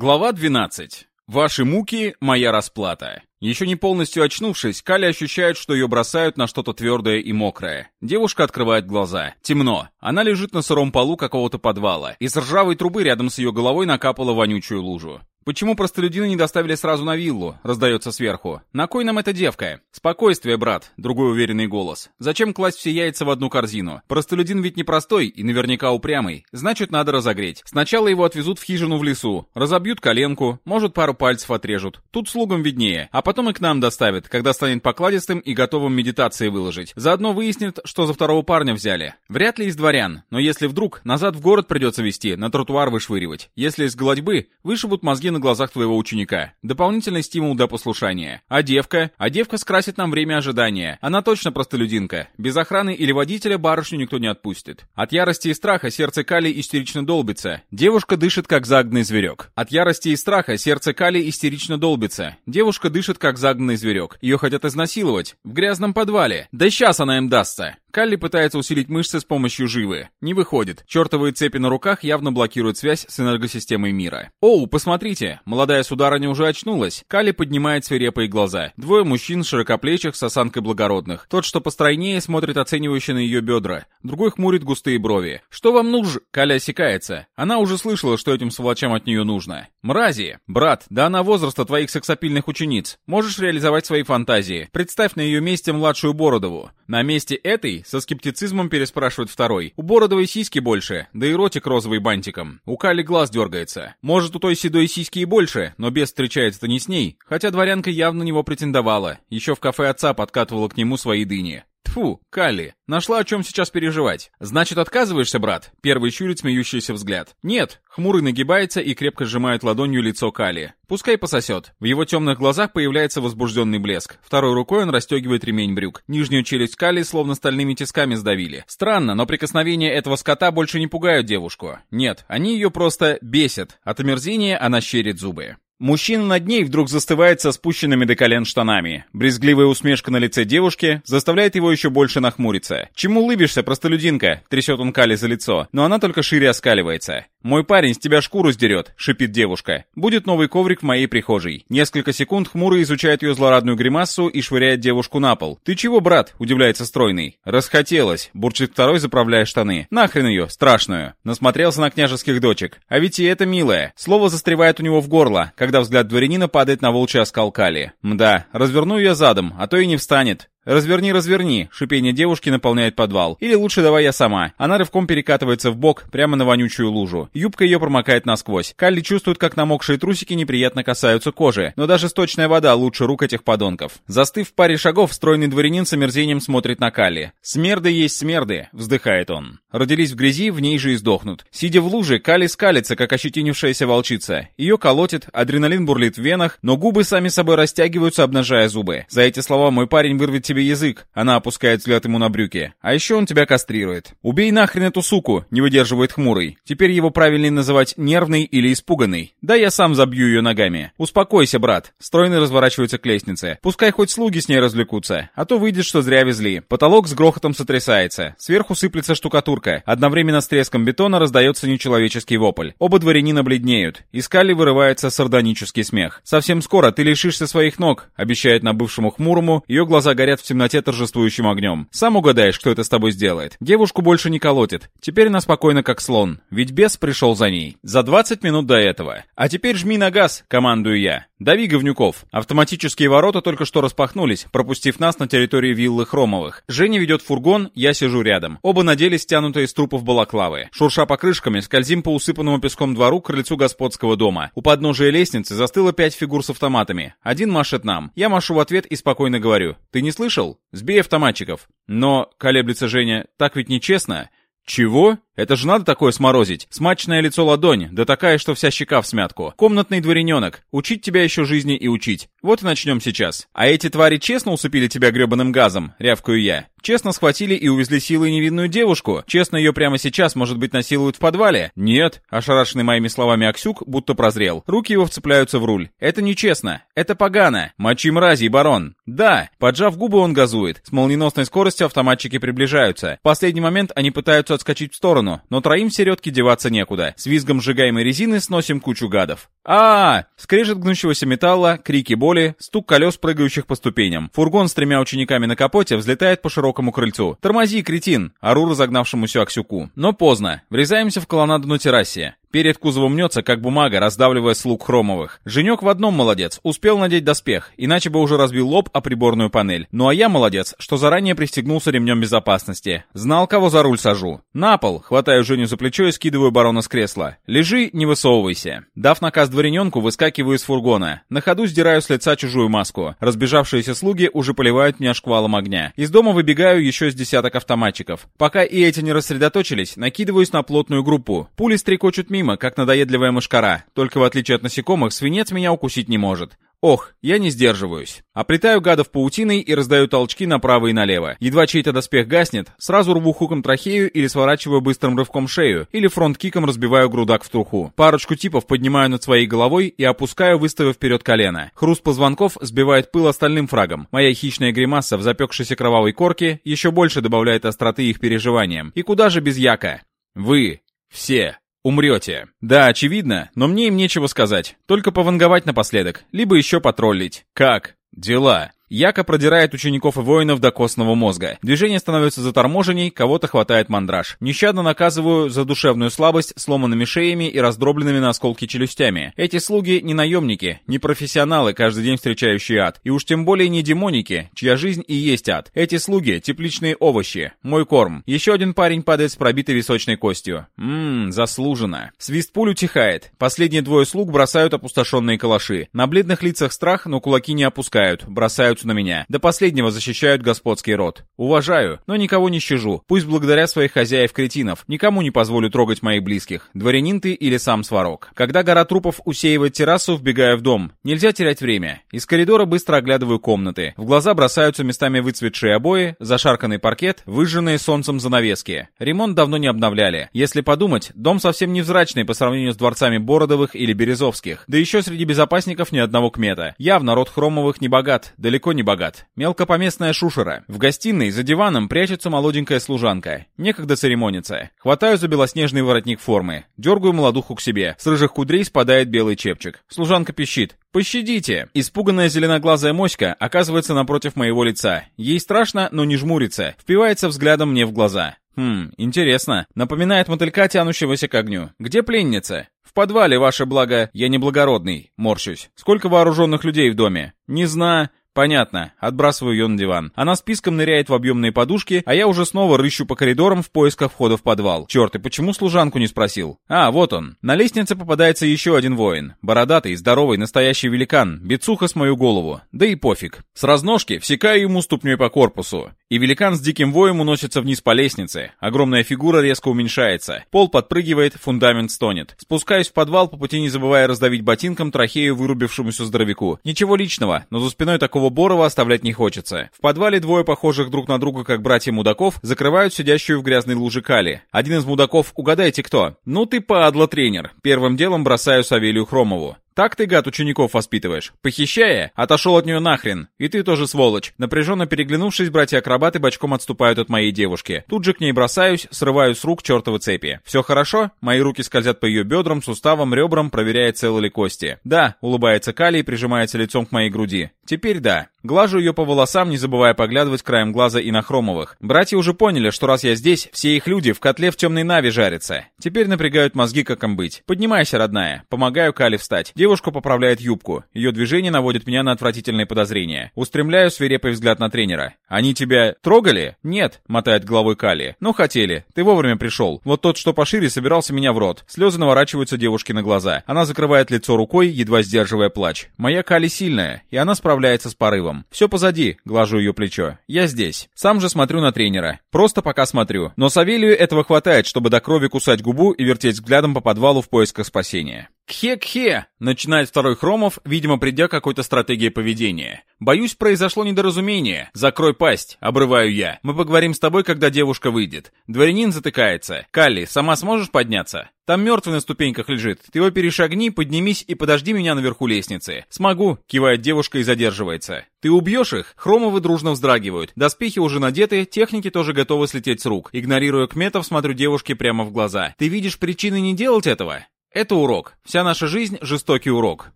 Глава 12. Ваши муки — моя расплата. Еще не полностью очнувшись, Кали ощущает, что ее бросают на что-то твердое и мокрое. Девушка открывает глаза. Темно. Она лежит на сыром полу какого-то подвала. Из ржавой трубы рядом с ее головой накапала вонючую лужу. «Почему простолюдины не доставили сразу на виллу?» — раздается сверху. «На кой нам эта девка?» «Спокойствие, брат», — другой уверенный голос. «Зачем класть все яйца в одну корзину? Простолюдин ведь не простой и наверняка упрямый. Значит, надо разогреть. Сначала его отвезут в хижину в лесу, разобьют коленку, может, пару пальцев отрежут. Тут слугам виднее. А потом и к нам доставят, когда станет покладистым и готовым медитации выложить. Заодно выяснит, что за второго парня взяли. Вряд ли из дворян, но если вдруг, назад в город придется везти, на тротуар вышвыривать. Если из голодьбы, вышибут мозги на на глазах твоего ученика. Дополнительный стимул для послушания. А девка? А девка скрасит нам время ожидания. Она точно простолюдинка. Без охраны или водителя барышню никто не отпустит. От ярости и страха сердце Кали истерично долбится. Девушка дышит, как загнанный зверек. От ярости и страха сердце Кали истерично долбится. Девушка дышит, как загнанный зверек. Ее хотят изнасиловать. В грязном подвале. Да сейчас она им дастся. Калли пытается усилить мышцы с помощью живы. Не выходит. Чертовые цепи на руках явно блокируют связь с энергосистемой мира. Оу, посмотрите, молодая сударыня уже очнулась. Калли поднимает свирепые глаза. Двое мужчин широкоплечих с осанкой благородных. Тот, что постройнее, смотрит оценивающе на ее бедра. Другой хмурит густые брови. «Что вам нужно?» Калли осекается. Она уже слышала, что этим сволочам от нее нужно. «Мрази! Брат, да она возраста твоих сексапильных учениц. Можешь реализовать свои фантазии. Представь на ее месте младшую Бородову. На месте этой, со скептицизмом переспрашивает второй, у Бородовой сиськи больше, да и ротик розовый бантиком. У Кали глаз дергается. Может, у той седой сиськи и больше, но без встречается-то не с ней. Хотя дворянка явно на него претендовала. Еще в кафе отца подкатывала к нему свои дыни. Тфу, Калли, нашла о чем сейчас переживать. Значит, отказываешься, брат? Первый щурит смеющийся взгляд. Нет, хмурый нагибается и крепко сжимает ладонью лицо Калли. Пускай пососет. В его темных глазах появляется возбужденный блеск. Второй рукой он расстегивает ремень брюк. Нижнюю челюсть Калли словно стальными тисками сдавили. Странно, но прикосновения этого скота больше не пугают девушку. Нет, они ее просто бесят. От омерзения она щерит зубы. Мужчина над ней вдруг застывает со спущенными до колен штанами. Брезгливая усмешка на лице девушки заставляет его еще больше нахмуриться. «Чему улыбишься, простолюдинка?» — трясет он Кали за лицо, но она только шире оскаливается. «Мой парень с тебя шкуру сдерет», — шипит девушка. «Будет новый коврик в моей прихожей». Несколько секунд хмуро изучает ее злорадную гримасу и швыряет девушку на пол. «Ты чего, брат?» — удивляется стройный. «Расхотелось», — бурчит второй, заправляя штаны. «Нахрен ее, страшную». Насмотрелся на княжеских дочек. А ведь и это милое. Слово застревает у него в горло, когда взгляд дворянина падает на волчья оскалкали. Мда, разверну ее задом, а то и не встанет. «Разверни, разверни!» — шипение девушки наполняет подвал. «Или лучше давай я сама». Она рывком перекатывается в бок, прямо на вонючую лужу. Юбка ее промокает насквозь. Калли чувствует, как намокшие трусики неприятно касаются кожи. Но даже сточная вода лучше рук этих подонков. Застыв в паре шагов, стройный дворянин с омерзением смотрит на Калли. «Смерды есть смерды!» — вздыхает он. Родились в грязи, в ней же и сдохнут. Сидя в луже, Калли скалится, как ощетинившаяся волчица. Ее колотит, адреналин бурлит в венах, но губы сами собой растягиваются, обнажая зубы. За эти слова мой парень вырвет тебе тебе язык!» Она опускает взгляд ему на брюки. «А еще он тебя кастрирует. Убей нахрен эту суку!» Не выдерживает хмурый. Теперь его правильнее называть нервный или испуганный. Да я сам забью ее ногами. Успокойся, брат. Стройный разворачивается к лестнице. Пускай хоть слуги с ней развлекутся. А то выйдет, что зря везли. Потолок с грохотом сотрясается. Сверху сыплется штукатурка. Одновременно с треском бетона раздается нечеловеческий вопль. Оба дворянина бледнеют. Из Калли вырывается сардонический смех. «Совсем скоро ты лишишься своих ног», обещает на бывшему хмурому. Ее глаза горят в темноте торжествующим огнем. Сам угадаешь, кто это с тобой сделает. Девушку больше не колотит. Теперь она спокойна, как слон. Ведь бес пришел за ней. За 20 минут до этого. А теперь жми на газ, командую я. Дави, говнюков. Автоматические ворота только что распахнулись, пропустив нас на территории виллы Хромовых. Женя ведет фургон, я сижу рядом. Оба надели стянутые с трупов балаклавы. Шурша покрышками, скользим по усыпанному песком двору к крыльцу господского дома. У подножия лестницы застыло пять фигур с автоматами. Один машет нам. Я машу в ответ и спокойно говорю. Ты не слышал? Сбей автоматчиков. Но, колеблется Женя, так ведь нечестно. Чего? Это же надо такое сморозить. Смачное лицо ладонь, да такая, что вся щека в смятку. Комнатный дворененок. Учить тебя еще жизни и учить. Вот и начнем сейчас. А эти твари честно усыпили тебя гребаным газом? Рявкаю я. Честно схватили и увезли силой невинную девушку? Честно ее прямо сейчас, может быть, насилуют в подвале? Нет. Ошарашенный моими словами Аксюк будто прозрел. Руки его вцепляются в руль. Это нечестно. Это погано. Мочи мрази, барон. Да. Поджав губы, он газует. С молниеносной скоростью автоматчики приближаются. В последний момент они пытаются отскочить в сторону сторону, но троим в середке деваться некуда. С визгом сжигаемой резины сносим кучу гадов. а, -а, -а Скрежет гнущегося металла, крики боли, стук колес, прыгающих по ступеням. Фургон с тремя учениками на капоте взлетает по широкому крыльцу. «Тормози, кретин!» Ору разогнавшемуся Аксюку. Но поздно. Врезаемся в колоннаду на террасе. Перед кузовом мнется, как бумага, раздавливая слуг хромовых. Женек в одном молодец, успел надеть доспех, иначе бы уже разбил лоб о приборную панель. Ну а я молодец, что заранее пристегнулся ремнем безопасности. Знал, кого за руль сажу. На пол, хватаю Женю за плечо и скидываю барона с кресла. Лежи, не высовывайся. Дав наказ дворененку, выскакиваю из фургона. На ходу сдираю с лица чужую маску. Разбежавшиеся слуги уже поливают меня шквалом огня. Из дома выбегаю еще с десяток автоматчиков. Пока и эти не рассредоточились, накидываюсь на плотную группу. Пули стрекочут мимо, как надоедливая мышкара. Только в отличие от насекомых, свинец меня укусить не может. Ох, я не сдерживаюсь. Оплетаю гадов паутиной и раздаю толчки направо и налево. Едва чей-то доспех гаснет, сразу рву хуком трахею или сворачиваю быстрым рывком шею, или фронт-киком разбиваю грудак в труху. Парочку типов поднимаю над своей головой и опускаю, выставив вперед колено. Хруст позвонков сбивает пыл остальным фрагом. Моя хищная гримаса в запекшейся кровавой корке еще больше добавляет остроты их переживаниям. И куда же без яка? Вы все Умрете. Да, очевидно, но мне им нечего сказать. Только пованговать напоследок, либо еще потроллить. Как? Дела. Яко продирает учеников и воинов до костного мозга. Движение становится заторможенней, кого-то хватает мандраж. Нещадно наказываю за душевную слабость сломанными шеями и раздробленными на осколки челюстями. Эти слуги не наемники, не профессионалы, каждый день встречающие ад. И уж тем более не демоники, чья жизнь и есть ад. Эти слуги — тепличные овощи. Мой корм. Еще один парень падает с пробитой височной костью. Ммм, заслуженно. Свист пуль утихает. Последние двое слуг бросают опустошенные калаши. На бледных лицах страх, но кулаки не опускают. Бросают бросаются на меня. До последнего защищают господский род. Уважаю, но никого не щажу. Пусть благодаря своих хозяев-кретинов. Никому не позволю трогать моих близких. Дворянин ты или сам сварог. Когда гора трупов усеивает террасу, вбегаю в дом. Нельзя терять время. Из коридора быстро оглядываю комнаты. В глаза бросаются местами выцветшие обои, зашарканный паркет, выжженные солнцем занавески. Ремонт давно не обновляли. Если подумать, дом совсем невзрачный по сравнению с дворцами Бородовых или Березовских. Да еще среди безопасников ни одного кмета. Явно род Хромовых не богат, далеко далеко не богат. Мелкопоместная шушера. В гостиной за диваном прячется молоденькая служанка. Некогда церемониться. Хватаю за белоснежный воротник формы. Дергаю молодуху к себе. С рыжих кудрей спадает белый чепчик. Служанка пищит. «Пощадите!» Испуганная зеленоглазая моська оказывается напротив моего лица. Ей страшно, но не жмурится. Впивается взглядом мне в глаза. Хм, интересно. Напоминает мотылька, тянущегося к огню. Где пленница? В подвале, ваше благо. Я не благородный. Морщусь. Сколько вооруженных людей в доме? Не знаю. Понятно. Отбрасываю ее на диван. Она списком ныряет в объемные подушки, а я уже снова рыщу по коридорам в поисках входа в подвал. Черт, и почему служанку не спросил? А, вот он. На лестнице попадается еще один воин. Бородатый, здоровый, настоящий великан. Бицуха с мою голову. Да и пофиг. С разножки всекаю ему ступней по корпусу. И великан с диким воем уносится вниз по лестнице. Огромная фигура резко уменьшается. Пол подпрыгивает, фундамент стонет. Спускаюсь в подвал, по пути не забывая раздавить ботинком трахею вырубившемуся здоровяку. Ничего личного, но за спиной такого такого Борова оставлять не хочется. В подвале двое похожих друг на друга, как братья мудаков, закрывают сидящую в грязной луже кали. Один из мудаков, угадайте кто? Ну ты падла, тренер. Первым делом бросаю Савелию Хромову. Так ты, гад, учеников воспитываешь? Похищая? Отошел от нее нахрен. И ты тоже сволочь. Напряженно переглянувшись, братья-акробаты бочком отступают от моей девушки. Тут же к ней бросаюсь, срываю с рук чертовы цепи. Все хорошо? Мои руки скользят по ее бедрам, суставам, ребрам, проверяя, целы ли кости. Да, улыбается Кали и прижимается лицом к моей груди. Теперь да. Глажу ее по волосам, не забывая поглядывать краем глаза и на хромовых. Братья уже поняли, что раз я здесь, все их люди в котле в темной нави жарятся. Теперь напрягают мозги, как им быть. Поднимайся, родная. Помогаю Кали встать. Поправляет юбку. Ее движение наводит меня на отвратительные подозрения. Устремляю свирепый взгляд на тренера. «Они тебя трогали?» «Нет», — мотает головой Кали. «Ну, хотели. Ты вовремя пришел. Вот тот, что пошире, собирался меня в рот». Слезы наворачиваются девушке на глаза. Она закрывает лицо рукой, едва сдерживая плач. Моя Кали сильная, и она справляется с порывом. Все позади, глажу ее плечо. Я здесь. Сам же смотрю на тренера. Просто пока смотрю. Но Савелию этого хватает, чтобы до крови кусать губу и вертеть взглядом по подвалу в поисках спасения. «Кхе-кхе!» — начинает второй Хромов, видимо, придя к какой-то стратегии поведения. «Боюсь, произошло недоразумение. Закрой пасть!» — обрываю я. «Мы поговорим с тобой, когда девушка выйдет». Дворянин затыкается. «Калли, сама сможешь подняться?» Там мертвый на ступеньках лежит. Ты его перешагни, поднимись и подожди меня наверху лестницы. Смогу, кивает девушка и задерживается. Ты убьешь их? Хромовы дружно вздрагивают. Доспехи уже надеты, техники тоже готовы слететь с рук. Игнорируя Кметов, смотрю девушке прямо в глаза. Ты видишь причины не делать этого? Это урок. Вся наша жизнь — жестокий урок.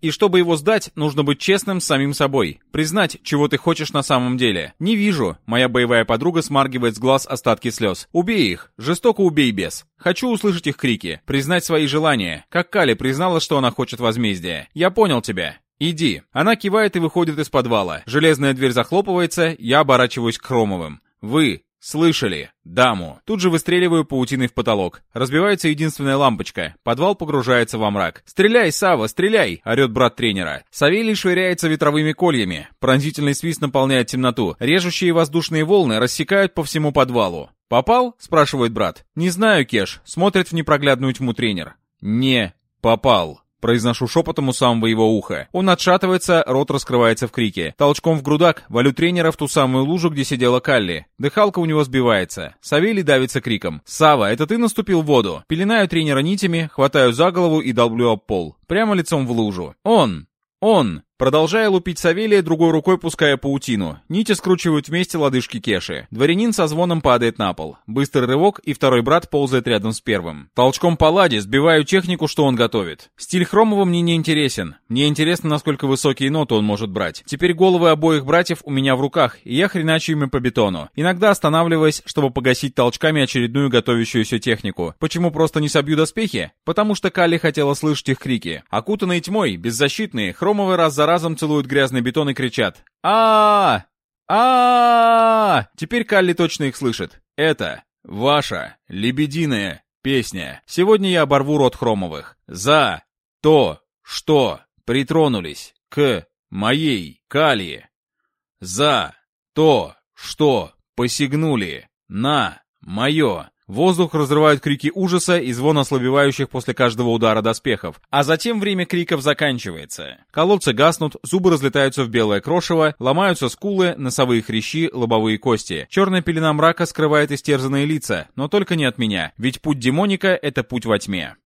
И чтобы его сдать, нужно быть честным с самим собой. Признать, чего ты хочешь на самом деле. Не вижу. Моя боевая подруга смаргивает с глаз остатки слез. Убей их. Жестоко убей без. Хочу услышать их крики. Признать свои желания. Как Кали признала, что она хочет возмездия. Я понял тебя. «Иди». Она кивает и выходит из подвала. Железная дверь захлопывается, я оборачиваюсь к Хромовым. «Вы, «Слышали! Даму!» Тут же выстреливаю паутиной в потолок. Разбивается единственная лампочка. Подвал погружается во мрак. «Стреляй, Сава, стреляй!» — орет брат тренера. Савелий швыряется ветровыми кольями. Пронзительный свист наполняет темноту. Режущие воздушные волны рассекают по всему подвалу. «Попал?» — спрашивает брат. «Не знаю, Кеш», — смотрит в непроглядную тьму тренер. «Не попал». Произношу шепотом у самого его уха. Он отшатывается, рот раскрывается в крике. Толчком в грудак валю тренера в ту самую лужу, где сидела Калли. Дыхалка у него сбивается. Савелий давится криком. «Сава, это ты наступил в воду?» Пеленаю тренера нитями, хватаю за голову и долблю об пол. Прямо лицом в лужу. «Он! Он!» Продолжая лупить Савелия, другой рукой пуская паутину. Нити скручивают вместе лодыжки Кеши. Дворянин со звоном падает на пол. Быстрый рывок, и второй брат ползает рядом с первым. Толчком по ладе сбиваю технику, что он готовит. Стиль Хромова мне не интересен. Мне интересно, насколько высокие ноты он может брать. Теперь головы обоих братьев у меня в руках, и я хреначу ими по бетону. Иногда останавливаясь, чтобы погасить толчками очередную готовящуюся технику. Почему просто не собью доспехи? Потому что Калли хотела слышать их крики. Окутанные тьмой, беззащитные, Хромовы раз за разом целуют грязный бетон и кричат а а Теперь Калли точно их слышит. Это ваша лебединая песня. Сегодня я оборву рот Хромовых. За то, что притронулись к моей Калии. За то, что посягнули на мое Воздух разрывают крики ужаса и звон ослабевающих после каждого удара доспехов. А затем время криков заканчивается. Колодцы гаснут, зубы разлетаются в белое крошево, ломаются скулы, носовые хрящи, лобовые кости. Черная пелена мрака скрывает истерзанные лица, но только не от меня, ведь путь демоника — это путь во тьме.